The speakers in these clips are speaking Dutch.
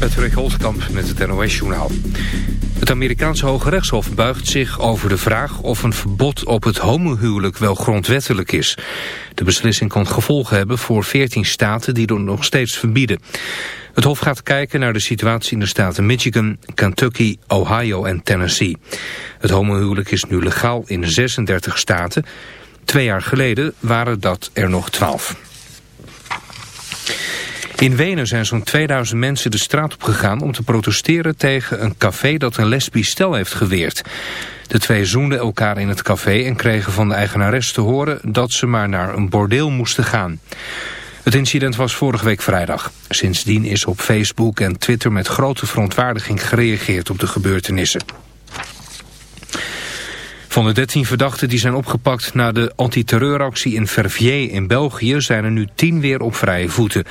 Patrick Holtkamp met het NOS-journaal. Het Amerikaanse Hoge Rechtshof buigt zich over de vraag of een verbod op het homohuwelijk wel grondwettelijk is. De beslissing kan gevolgen hebben voor 14 staten die er nog steeds verbieden. Het Hof gaat kijken naar de situatie in de staten Michigan, Kentucky, Ohio en Tennessee. Het homohuwelijk is nu legaal in 36 staten. Twee jaar geleden waren dat er nog 12. In Wenen zijn zo'n 2000 mensen de straat op gegaan om te protesteren tegen een café dat een lesbisch stel heeft geweerd. De twee zoenden elkaar in het café en kregen van de eigenares te horen dat ze maar naar een bordeel moesten gaan. Het incident was vorige week vrijdag. Sindsdien is op Facebook en Twitter met grote verontwaardiging gereageerd op de gebeurtenissen. Van de 13 verdachten die zijn opgepakt na de antiterreuractie in Verviers in België zijn er nu 10 weer op vrije voeten.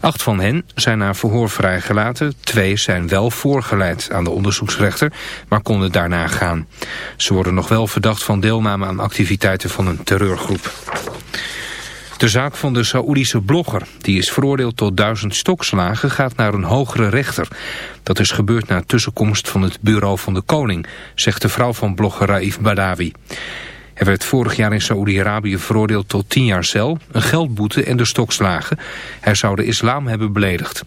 Acht van hen zijn na verhoor vrijgelaten. Twee zijn wel voorgeleid aan de onderzoeksrechter, maar konden daarna gaan. Ze worden nog wel verdacht van deelname aan activiteiten van een terreurgroep. De zaak van de Saoedische blogger, die is veroordeeld tot duizend stokslagen, gaat naar een hogere rechter. Dat is gebeurd na tussenkomst van het bureau van de koning, zegt de vrouw van blogger Raif Badawi. Hij werd vorig jaar in Saoedi-Arabië veroordeeld tot tien jaar cel, een geldboete en de stokslagen. Hij zou de islam hebben beledigd.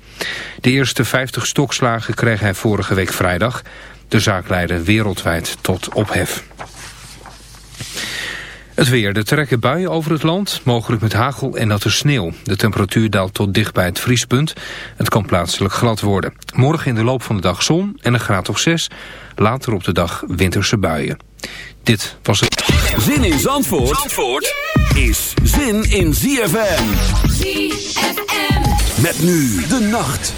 De eerste 50 stokslagen kreeg hij vorige week vrijdag. De zaak leidde wereldwijd tot ophef. Het weer. Er trekken buien over het land, mogelijk met hagel en natte sneeuw. De temperatuur daalt tot dicht bij het vriespunt. Het kan plaatselijk glad worden. Morgen in de loop van de dag zon en een graad of zes. Later op de dag winterse buien. Dit was het. Zin in Zandvoort, Zandvoort is zin in ZFM. ZFM. Met nu de nacht.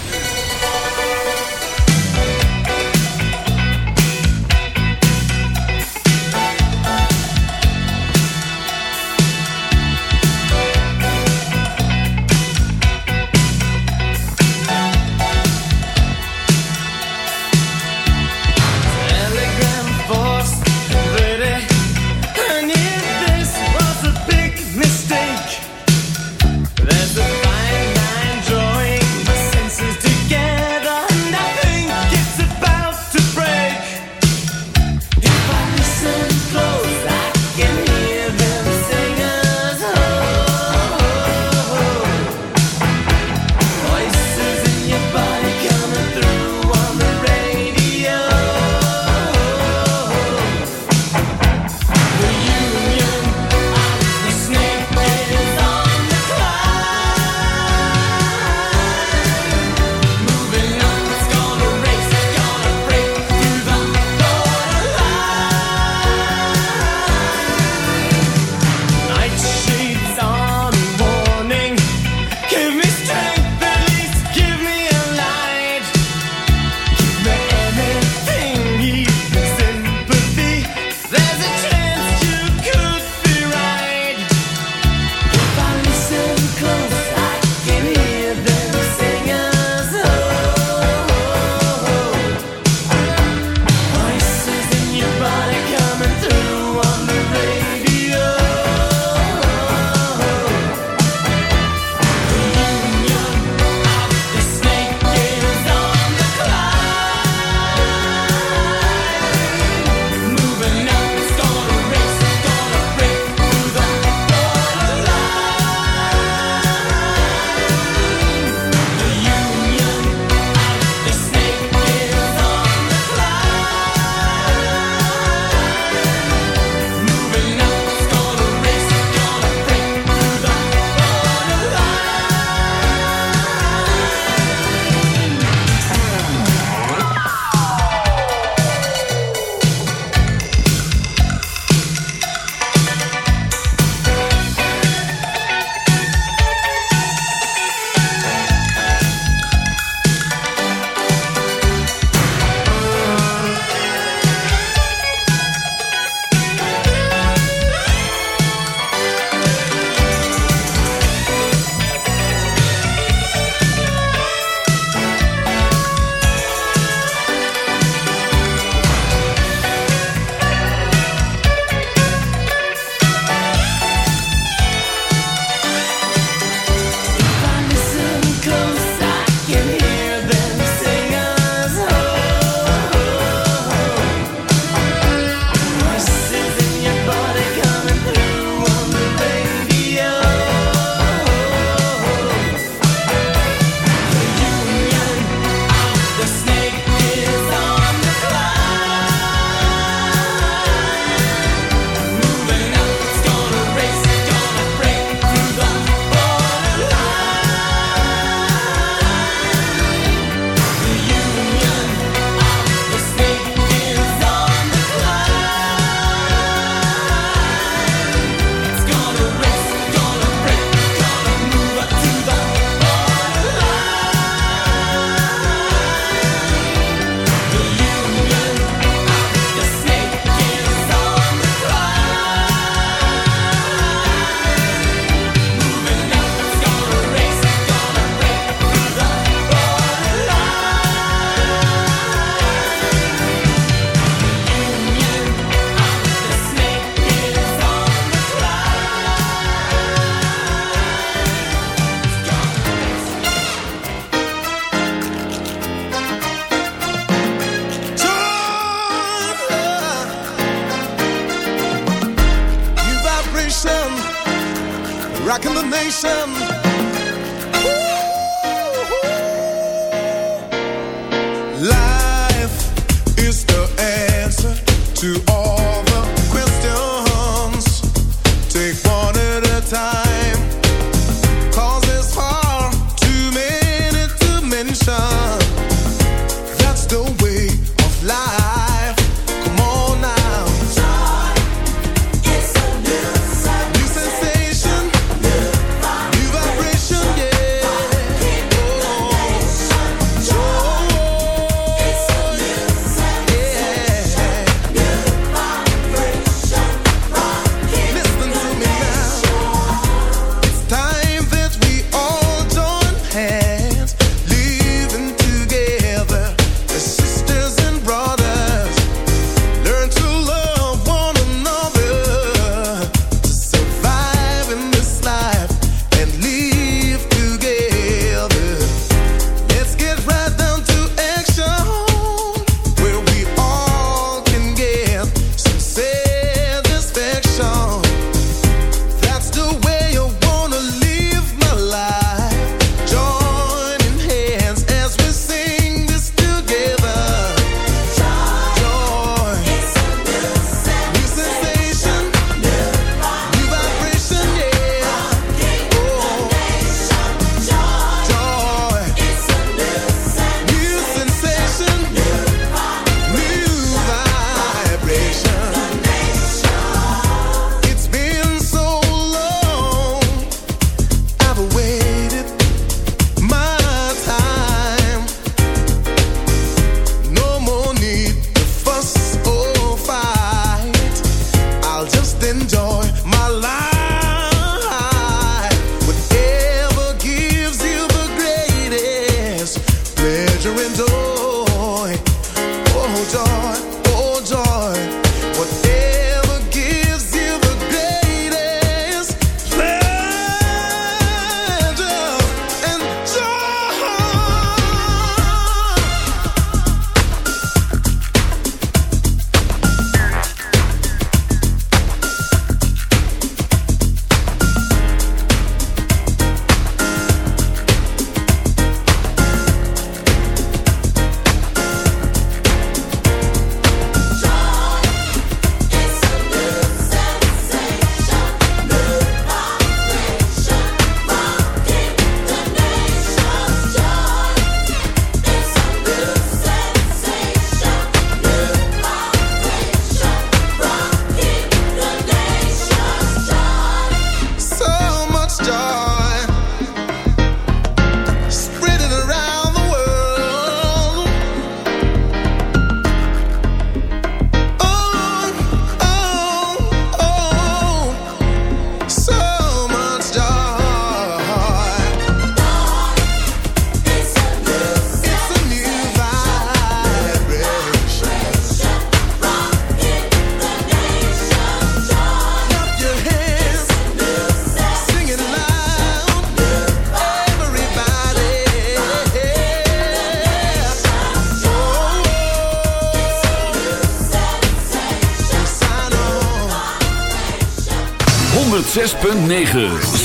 106.9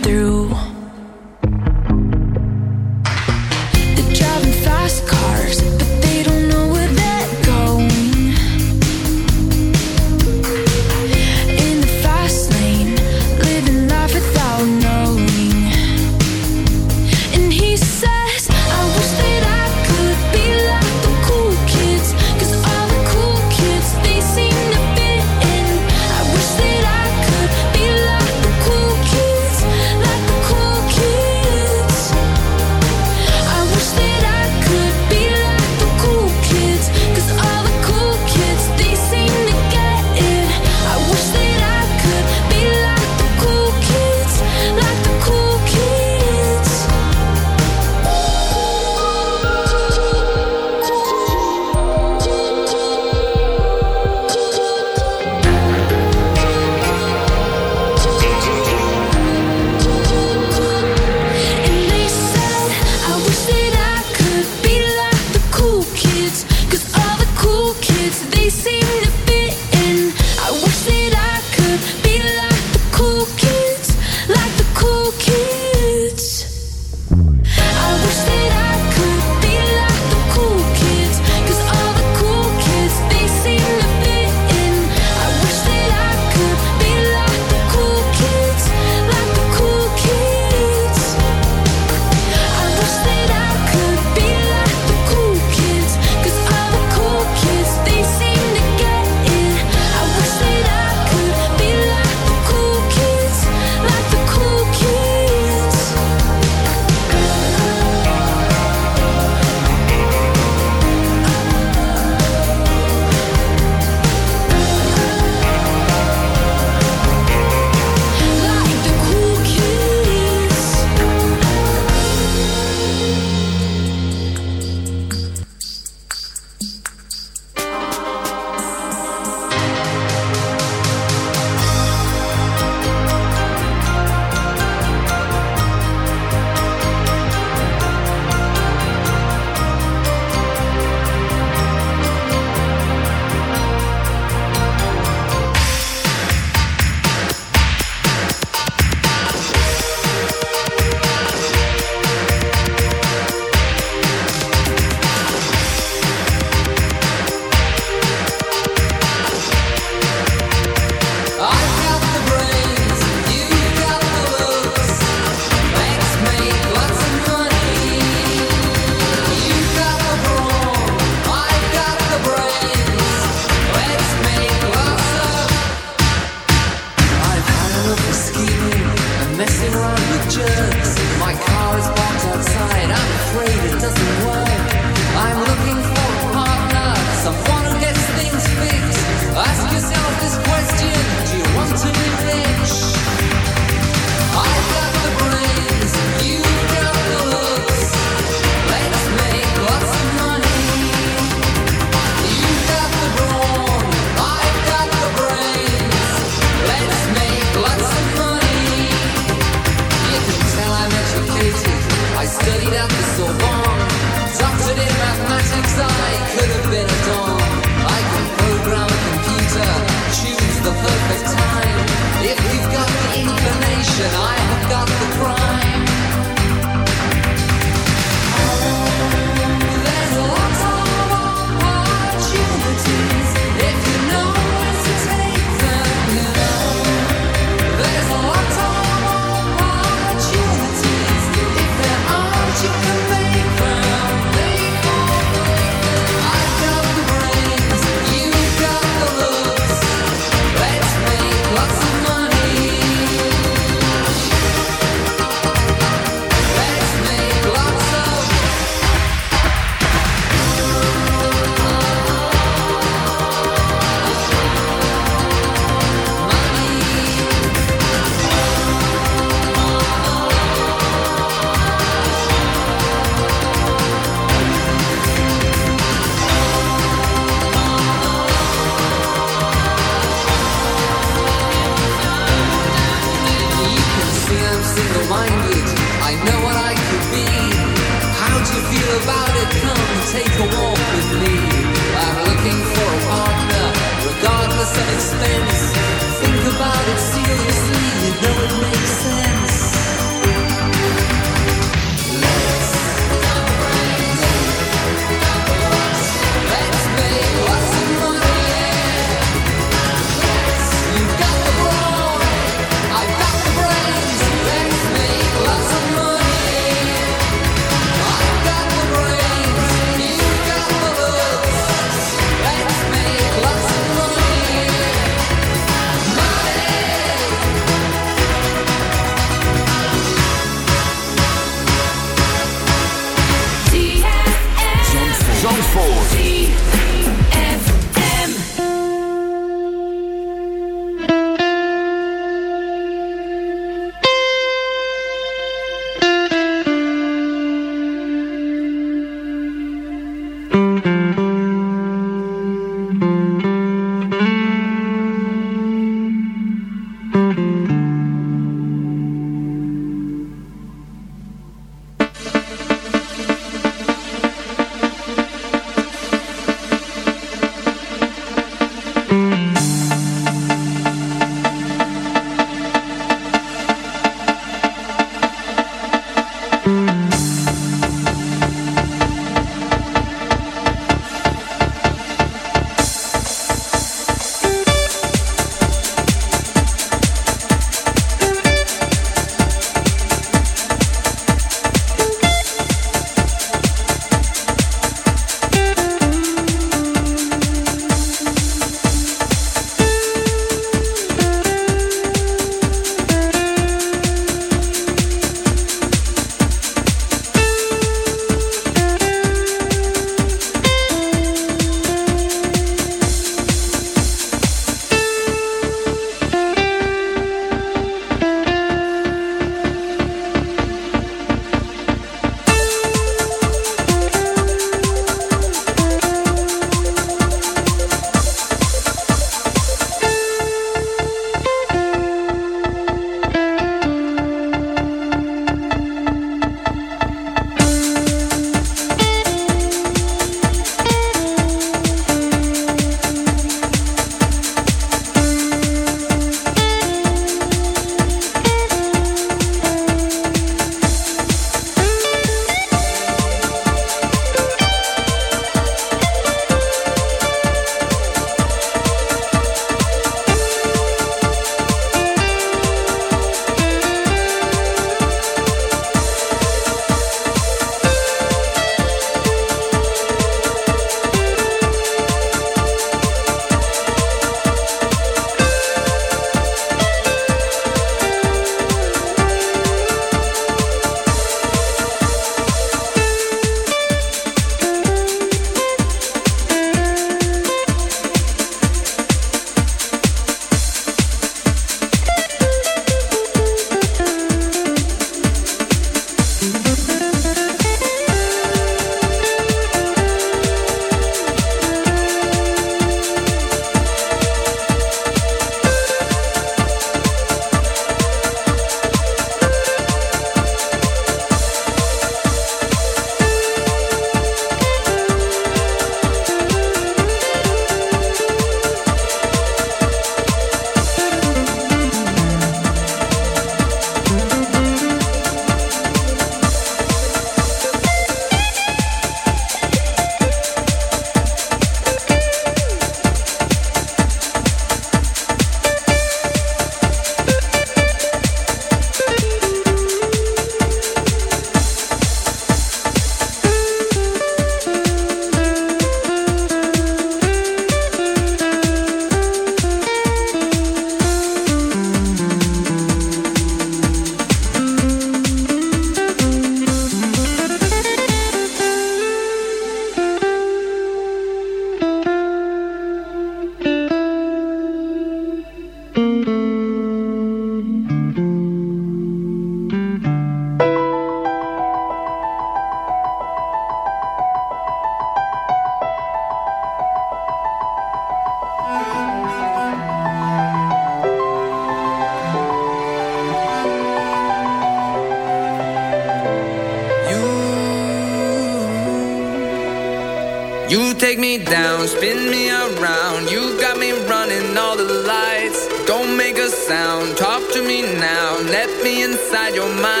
inside your mind.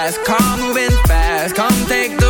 fast, car moving fast. Come take the